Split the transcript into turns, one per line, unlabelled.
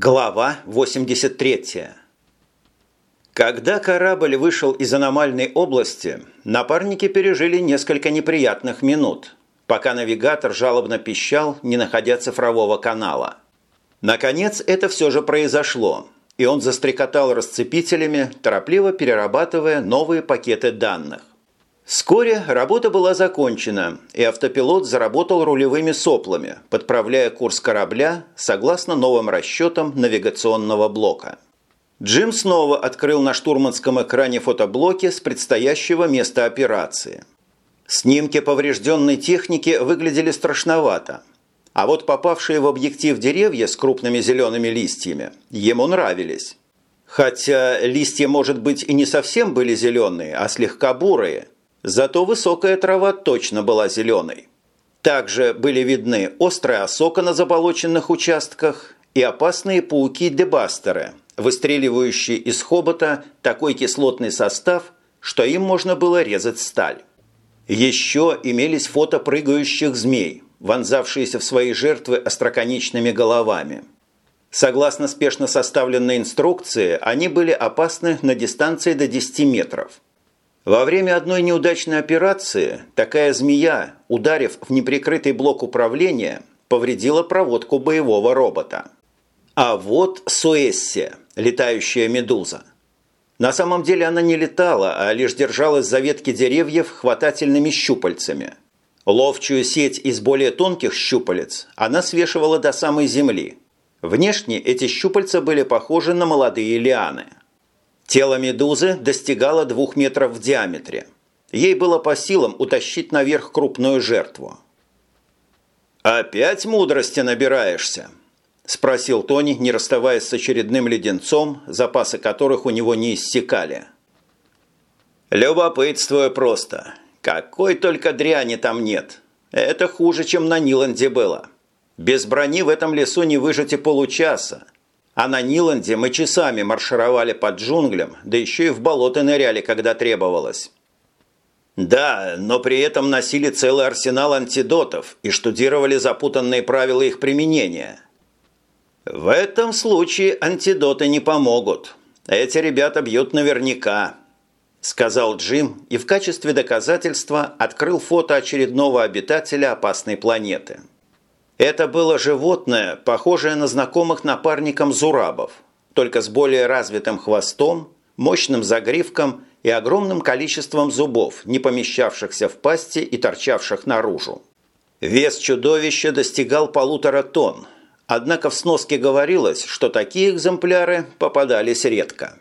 Глава 83. Когда корабль вышел из аномальной области, напарники пережили несколько неприятных минут, пока навигатор жалобно пищал, не находя цифрового канала. Наконец, это все же произошло, и он застрекотал расцепителями, торопливо перерабатывая новые пакеты данных. Вскоре работа была закончена, и автопилот заработал рулевыми соплами, подправляя курс корабля согласно новым расчетам навигационного блока. Джим снова открыл на штурманском экране фотоблоки с предстоящего места операции. Снимки поврежденной техники выглядели страшновато, а вот попавшие в объектив деревья с крупными зелеными листьями ему нравились. Хотя листья, может быть, и не совсем были зеленые, а слегка бурые – Зато высокая трава точно была зеленой. Также были видны острая осока на заболоченных участках и опасные пауки-дебастеры, выстреливающие из хобота такой кислотный состав, что им можно было резать сталь. Еще имелись фото прыгающих змей, вонзавшиеся в свои жертвы остроконечными головами. Согласно спешно составленной инструкции, они были опасны на дистанции до 10 метров – во время одной неудачной операции такая змея, ударив в неприкрытый блок управления, повредила проводку боевого робота. А вот Суэсси, летающая медуза. На самом деле она не летала, а лишь держалась за ветки деревьев хватательными щупальцами. Ловчую сеть из более тонких щупалец она свешивала до самой земли. Внешне эти щупальца были похожи на молодые лианы – Тело медузы достигало двух метров в диаметре. Ей было по силам утащить наверх крупную жертву. «Опять мудрости набираешься?» – спросил Тони, не расставаясь с очередным леденцом, запасы которых у него не иссякали. «Любопытствую просто. Какой только дряни там нет. Это хуже, чем на Ниланде было. Без брони в этом лесу не выжить и получаса. А на Ниланде мы часами маршировали под джунглям, да еще и в болото ныряли, когда требовалось. Да, но при этом носили целый арсенал антидотов и штудировали запутанные правила их применения. В этом случае антидоты не помогут. Эти ребята бьют наверняка, сказал Джим и в качестве доказательства открыл фото очередного обитателя опасной планеты. Это было животное, похожее на знакомых напарникам зурабов, только с более развитым хвостом, мощным загривком и огромным количеством зубов, не помещавшихся в пасти и торчавших наружу. Вес чудовища достигал полутора тонн, однако в сноске говорилось, что такие экземпляры попадались редко.